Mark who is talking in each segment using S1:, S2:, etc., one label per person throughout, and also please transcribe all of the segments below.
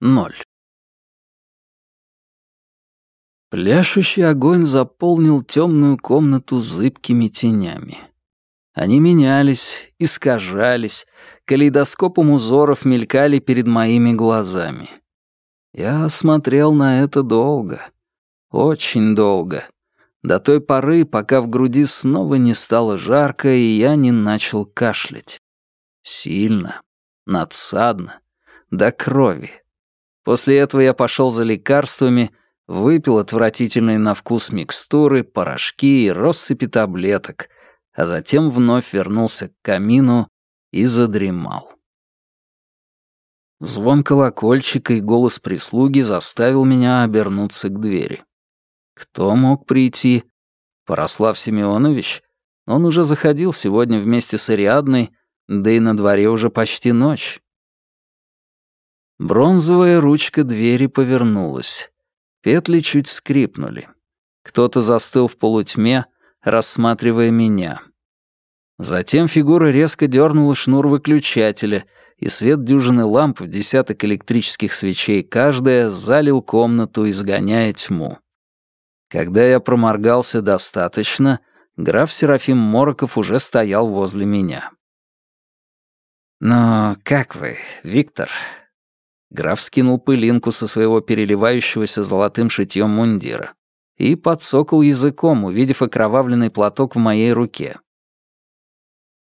S1: Ноль. Пляшущий огонь заполнил темную комнату зыбкими тенями. Они менялись, искажались, калейдоскопом узоров мелькали перед моими глазами. Я смотрел на это долго, очень долго, до той поры, пока в груди снова не стало жарко, и я не начал кашлять. Сильно, надсадно, до крови. После этого я пошел за лекарствами, выпил отвратительные на вкус микстуры, порошки и россыпи таблеток, а затем вновь вернулся к камину и задремал. Звон колокольчика и голос прислуги заставил меня обернуться к двери. Кто мог прийти? Порослав Семенович? Он уже заходил сегодня вместе с Ариадной, да и на дворе уже почти ночь. Бронзовая ручка двери повернулась. Петли чуть скрипнули. Кто-то застыл в полутьме, рассматривая меня. Затем фигура резко дернула шнур выключателя, и свет дюжины ламп в десяток электрических свечей каждая залил комнату, изгоняя тьму. Когда я проморгался достаточно, граф Серафим Мороков уже стоял возле меня. «Но как вы, Виктор?» Граф скинул пылинку со своего переливающегося золотым шитьем мундира и подсокал языком, увидев окровавленный платок в моей руке.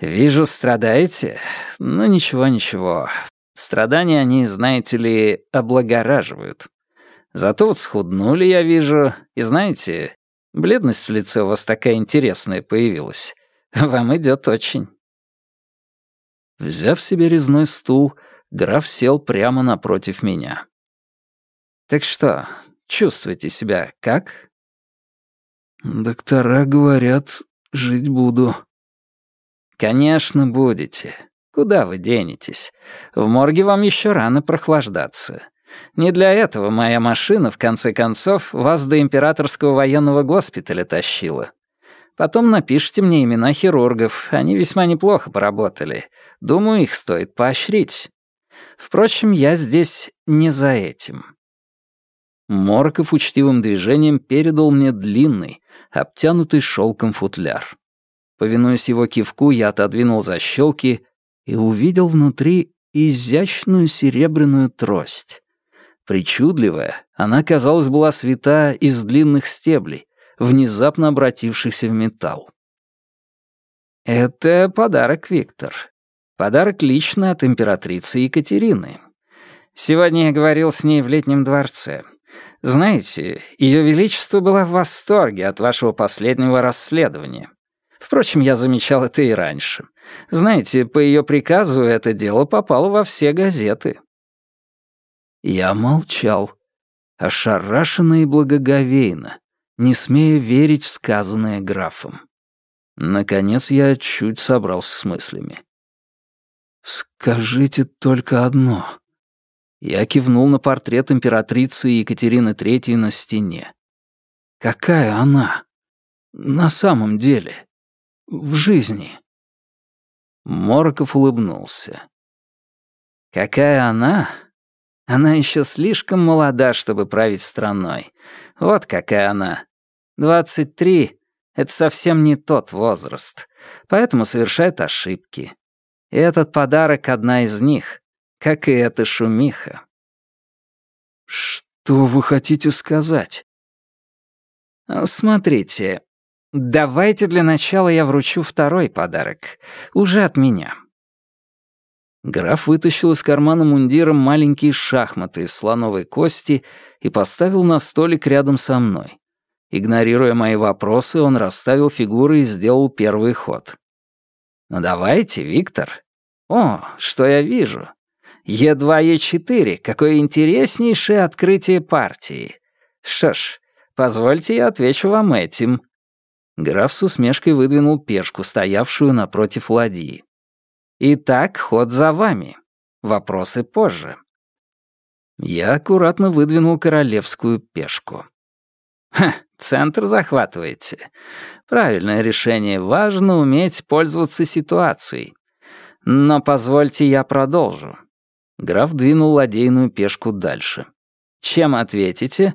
S1: «Вижу, страдаете? Ну, ничего-ничего. Страдания они, знаете ли, облагораживают. Зато вот схуднули, я вижу, и знаете, бледность в лице у вас такая интересная появилась. Вам идет очень». Взяв себе резной стул, Граф сел прямо напротив меня. «Так что, чувствуете себя как?»
S2: «Доктора говорят, жить буду».
S1: «Конечно, будете. Куда вы денетесь? В морге вам еще рано прохлаждаться. Не для этого моя машина, в конце концов, вас до императорского военного госпиталя тащила. Потом напишите мне имена хирургов, они весьма неплохо поработали. Думаю, их стоит поощрить. Впрочем, я здесь не за этим. Морков учтивым движением передал мне длинный, обтянутый шелком футляр. Повинуясь его кивку, я отодвинул защелки и увидел внутри изящную серебряную трость. Причудливая, она, казалось, была свята из длинных стеблей, внезапно обратившихся в металл. «Это подарок, Виктор. Подарок лично от императрицы Екатерины. Сегодня я говорил с ней в летнем дворце. Знаете, Ее Величество было в восторге от вашего последнего расследования. Впрочем, я замечал это и раньше. Знаете, по ее приказу это дело попало во все газеты. Я молчал, ошарашенно и благоговейно, не смея верить в сказанное графом. Наконец я чуть собрался с мыслями. «Скажите только одно». Я кивнул на портрет императрицы Екатерины III на стене. «Какая она? На самом деле? В жизни?» Мороков улыбнулся. «Какая она? Она еще слишком молода, чтобы править страной. Вот какая она. Двадцать три — это совсем не тот возраст, поэтому совершает ошибки. Этот подарок — одна из них, как и эта шумиха.
S2: «Что вы хотите сказать?»
S1: «Смотрите, давайте для начала я вручу второй подарок, уже от меня». Граф вытащил из кармана мундира маленькие шахматы из слоновой кости и поставил на столик рядом со мной. Игнорируя мои вопросы, он расставил фигуры и сделал первый ход. «Ну давайте, Виктор, о, что я вижу. Е2, Е4, какое интереснейшее открытие партии. Что ж, позвольте я отвечу вам этим. Граф с усмешкой выдвинул пешку, стоявшую напротив ладьи. Итак, ход за вами. Вопросы позже. Я аккуратно выдвинул королевскую пешку. Ха, центр захватываете. Правильное решение. Важно уметь пользоваться ситуацией. Но позвольте я продолжу. Граф двинул ладейную пешку дальше. «Чем ответите?»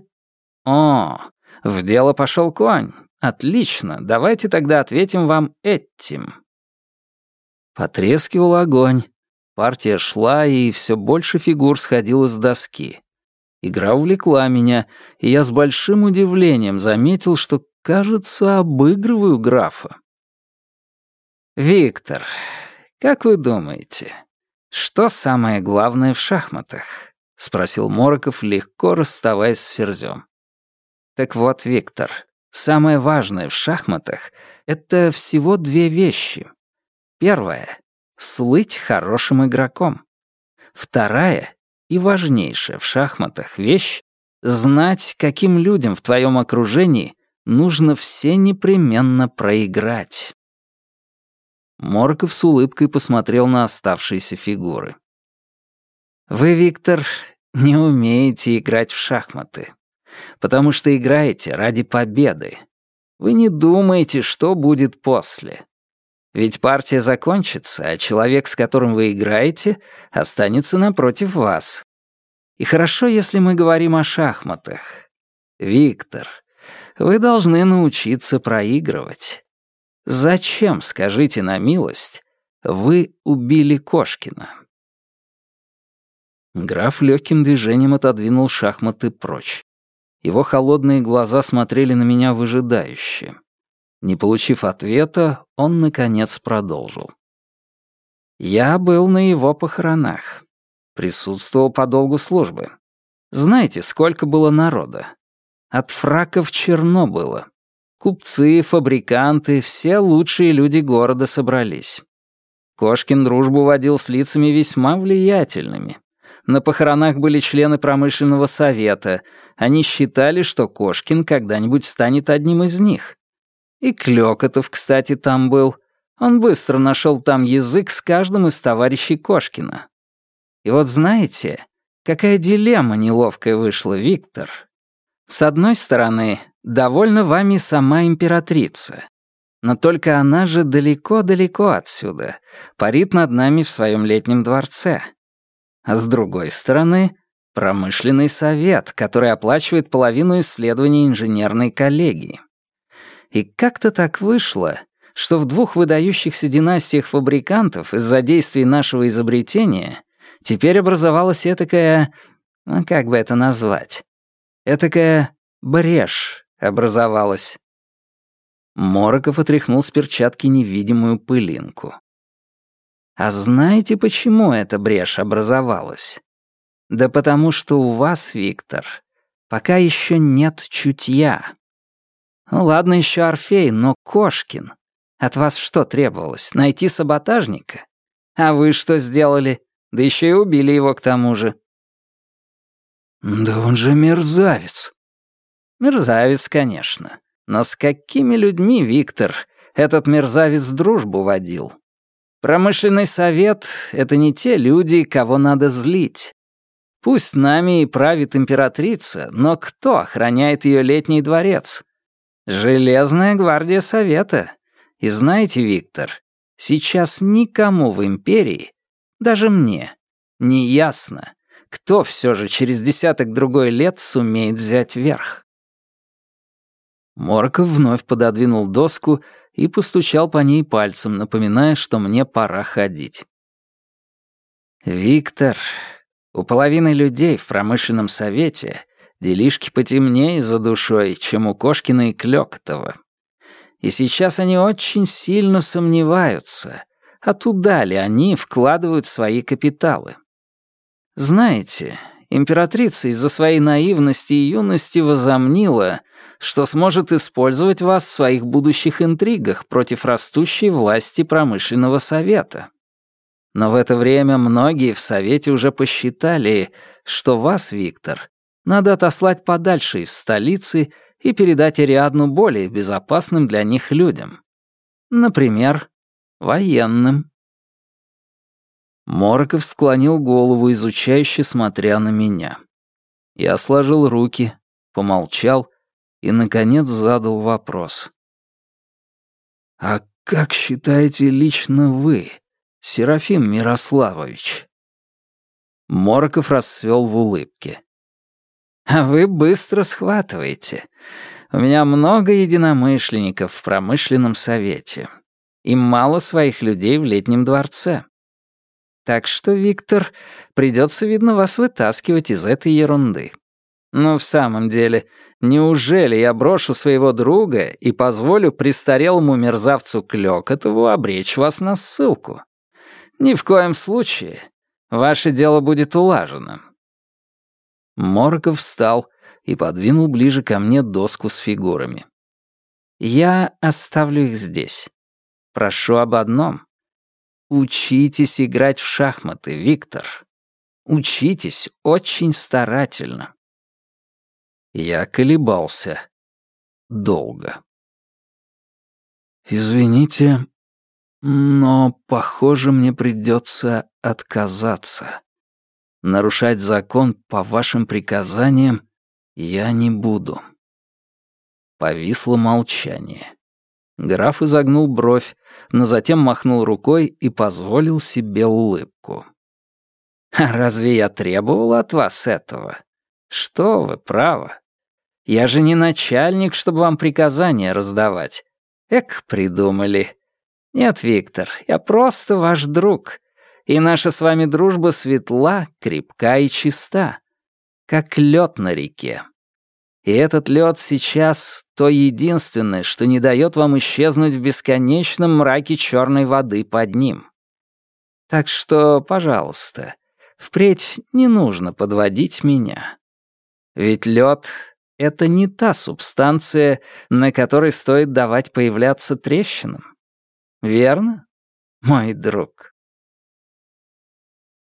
S1: «О, в дело пошел конь. Отлично, давайте тогда ответим вам этим». Потрескивал огонь. Партия шла, и все больше фигур сходило с доски. Игра увлекла меня, и я с большим удивлением заметил, что, кажется, обыгрываю графа. «Виктор, как вы думаете, что самое главное в шахматах?» — спросил Мороков, легко расставаясь с ферзем. «Так вот, Виктор, самое важное в шахматах — это всего две вещи. Первое — слыть хорошим игроком. Вторая и важнейшая в шахматах вещь — знать, каким людям в твоем окружении нужно все непременно проиграть. Морков с улыбкой посмотрел на оставшиеся фигуры. «Вы, Виктор, не умеете играть в шахматы, потому что играете ради победы. Вы не думаете, что будет после. Ведь партия закончится, а человек, с которым вы играете, останется напротив вас. И хорошо, если мы говорим о шахматах. Виктор, вы должны научиться проигрывать. Зачем, скажите на милость, вы убили Кошкина?» Граф легким движением отодвинул шахматы прочь. Его холодные глаза смотрели на меня выжидающе. Не получив ответа, он, наконец, продолжил. «Я был на его похоронах. Присутствовал по долгу службы. Знаете, сколько было народа? От фраков черно было. Купцы, фабриканты, все лучшие люди города собрались. Кошкин дружбу водил с лицами весьма влиятельными. На похоронах были члены промышленного совета. Они считали, что Кошкин когда-нибудь станет одним из них. И Клёкотов, кстати, там был. Он быстро нашел там язык с каждым из товарищей Кошкина. И вот знаете, какая дилемма неловкая вышла, Виктор? С одной стороны, довольна вами сама императрица. Но только она же далеко-далеко отсюда, парит над нами в своем летнем дворце. А с другой стороны, промышленный совет, который оплачивает половину исследований инженерной коллегии. И как-то так вышло, что в двух выдающихся династиях фабрикантов из-за действий нашего изобретения теперь образовалась этакая... Ну, как бы это назвать? Этакая брешь образовалась. Мороков отряхнул с перчатки невидимую пылинку. А знаете, почему эта брешь образовалась? Да потому что у вас, Виктор, пока еще нет чутья. Ну ладно еще Орфей, но Кошкин. От вас что требовалось, найти саботажника? А вы что сделали? Да еще и убили его к тому же.
S2: «Да он же мерзавец!»
S1: «Мерзавец, конечно. Но с какими людьми, Виктор, этот мерзавец дружбу водил? Промышленный совет — это не те люди, кого надо злить. Пусть нами и правит императрица, но кто охраняет ее летний дворец? Железная гвардия совета. И знаете, Виктор, сейчас никому в империи, даже мне, не ясно, кто все же через десяток-другой лет сумеет взять верх. Морков вновь пододвинул доску и постучал по ней пальцем, напоминая, что мне пора ходить. «Виктор, у половины людей в промышленном совете делишки потемнее за душой, чем у Кошкина и Клёкотова. И сейчас они очень сильно сомневаются, а туда ли они вкладывают свои капиталы. Знаете, императрица из-за своей наивности и юности возомнила, что сможет использовать вас в своих будущих интригах против растущей власти промышленного совета. Но в это время многие в совете уже посчитали, что вас, Виктор, надо отослать подальше из столицы и передать Ариадну более безопасным для них людям. Например, военным. Мороков склонил голову, изучающе смотря на меня. Я сложил руки, помолчал и, наконец, задал вопрос. «А как считаете лично вы, Серафим Мирославович?» Мороков расцвел в улыбке. «А вы быстро схватываете. У меня много единомышленников в промышленном совете. И мало своих людей в летнем дворце. Так что, Виктор, придется, видно, вас вытаскивать из этой ерунды. Ну, в самом деле, неужели я брошу своего друга и позволю престарелому мерзавцу Клёкотову обречь вас на ссылку? Ни в коем случае. Ваше дело будет улажено». Мороков встал и подвинул ближе ко мне доску с фигурами. «Я оставлю их здесь. Прошу об одном. Учитесь играть в шахматы, Виктор. Учитесь очень старательно». Я колебался. Долго.
S2: «Извините, но, похоже, мне придется отказаться. Нарушать закон по вашим приказаниям я не буду.
S1: Повисло молчание. Граф изогнул бровь, но затем махнул рукой и позволил себе улыбку. «А разве я требовал от вас этого? Что вы, право. Я же не начальник, чтобы вам приказания раздавать. Эк, придумали. Нет, Виктор, я просто ваш друг, и наша с вами дружба светла, крепка и чиста, как лед на реке. И этот лед сейчас то единственное, что не дает вам исчезнуть в бесконечном мраке черной воды под ним. Так что, пожалуйста, впредь не нужно подводить меня. Ведь лед — это не та субстанция, на которой стоит давать появляться трещинам. Верно, мой друг?